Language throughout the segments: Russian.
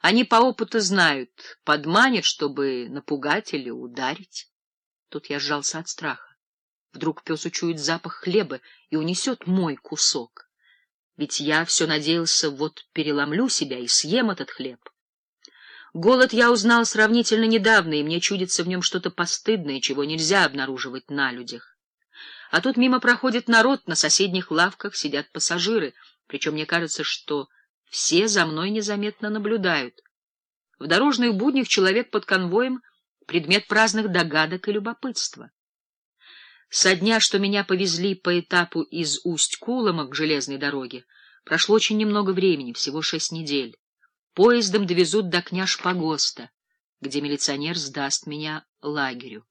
Они по опыту знают, подманят, чтобы напугать или ударить. Тут я сжался от страха. Вдруг пес учует запах хлеба и унесет мой кусок. Ведь я все надеялся, вот переломлю себя и съем этот хлеб. Голод я узнал сравнительно недавно, и мне чудится в нем что-то постыдное, чего нельзя обнаруживать на людях. А тут мимо проходит народ, на соседних лавках сидят пассажиры, причем мне кажется, что все за мной незаметно наблюдают. В дорожных буднях человек под конвоем — предмет праздных догадок и любопытства. Со дня, что меня повезли по этапу из Усть-Кулома к железной дороге, прошло очень немного времени, всего шесть недель. Поездом довезут до Княж-Погоста, где милиционер сдаст меня лагерю.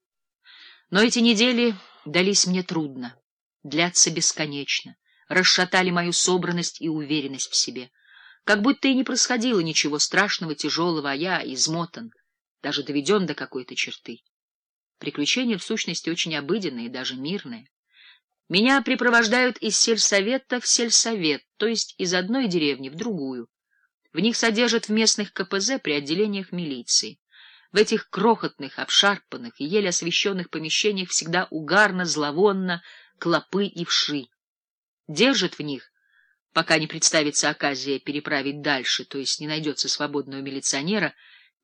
Но эти недели дались мне трудно, длятся бесконечно, расшатали мою собранность и уверенность в себе. Как будто и не происходило ничего страшного, тяжелого, а я измотан, даже доведен до какой-то черты. Приключения, в сущности, очень обыденные, даже мирные. Меня припровождают из сельсовета в сельсовет, то есть из одной деревни в другую. В них содержат в местных КПЗ при отделениях милиции. В этих крохотных, обшарпанных и еле освещенных помещениях всегда угарно, зловонно, клопы и вши. Держат в них, пока не представится оказия переправить дальше, то есть не найдется свободного милиционера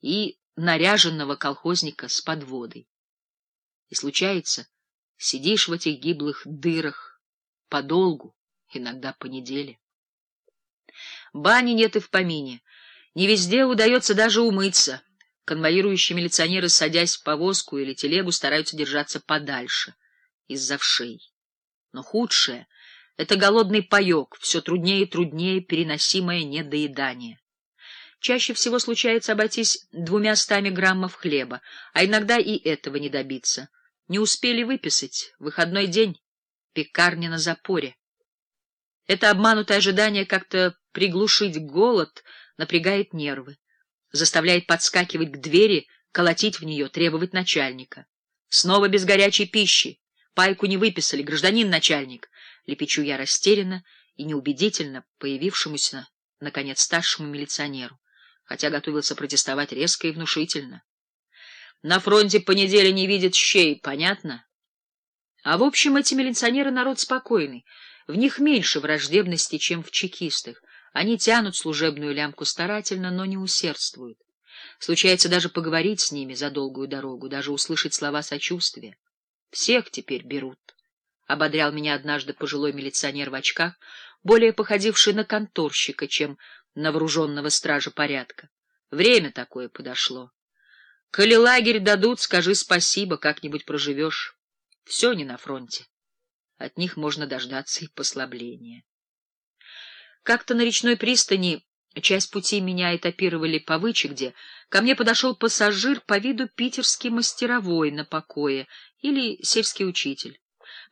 и наряженного колхозника с подводой. И случается, сидишь в этих гиблых дырах подолгу, иногда по неделе. Бани нет и в помине. Не везде удается даже умыться. Конвоирующие милиционеры, садясь в повозку или телегу, стараются держаться подальше, из-за вшей. Но худшее — это голодный паек, все труднее и труднее переносимое недоедание. Чаще всего случается обойтись двумя стами граммов хлеба, а иногда и этого не добиться. Не успели выписать, выходной день, пекарня на запоре. Это обманутое ожидание как-то приглушить голод напрягает нервы заставляет подскакивать к двери, колотить в нее, требовать начальника. Снова без горячей пищи. Пайку не выписали, гражданин начальник. Лепечу я растерянно и неубедительно появившемуся, наконец, старшему милиционеру, хотя готовился протестовать резко и внушительно. На фронте по неделе не видит щей, понятно? А в общем, эти милиционеры народ спокойный, в них меньше враждебности, чем в чекистах. Они тянут служебную лямку старательно, но не усердствуют. Случается даже поговорить с ними за долгую дорогу, даже услышать слова сочувствия. Всех теперь берут. Ободрял меня однажды пожилой милиционер в очках, более походивший на конторщика, чем на вооруженного стража порядка. Время такое подошло. Коли лагерь дадут, скажи спасибо, как-нибудь проживешь. Все не на фронте. От них можно дождаться и послабления. Как-то на речной пристани, часть пути меня этапировали по вычегде, ко мне подошел пассажир по виду питерский мастеровой на покое или сельский учитель.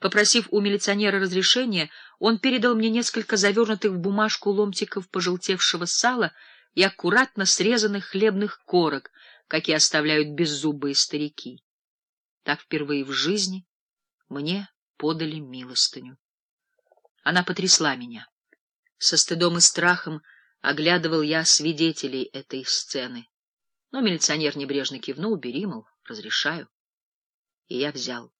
Попросив у милиционера разрешения, он передал мне несколько завернутых в бумажку ломтиков пожелтевшего сала и аккуратно срезанных хлебных корок, какие оставляют беззубые старики. Так впервые в жизни мне подали милостыню. Она потрясла меня. Со стыдом и страхом оглядывал я свидетелей этой сцены. Но милиционер небрежно кивнул, бери, мол, разрешаю. И я взял.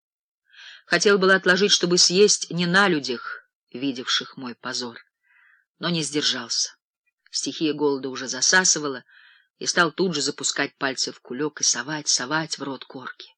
Хотел было отложить, чтобы съесть не на людях, видевших мой позор, но не сдержался. Стихия голода уже засасывала, и стал тут же запускать пальцы в кулек и совать, совать в рот корки.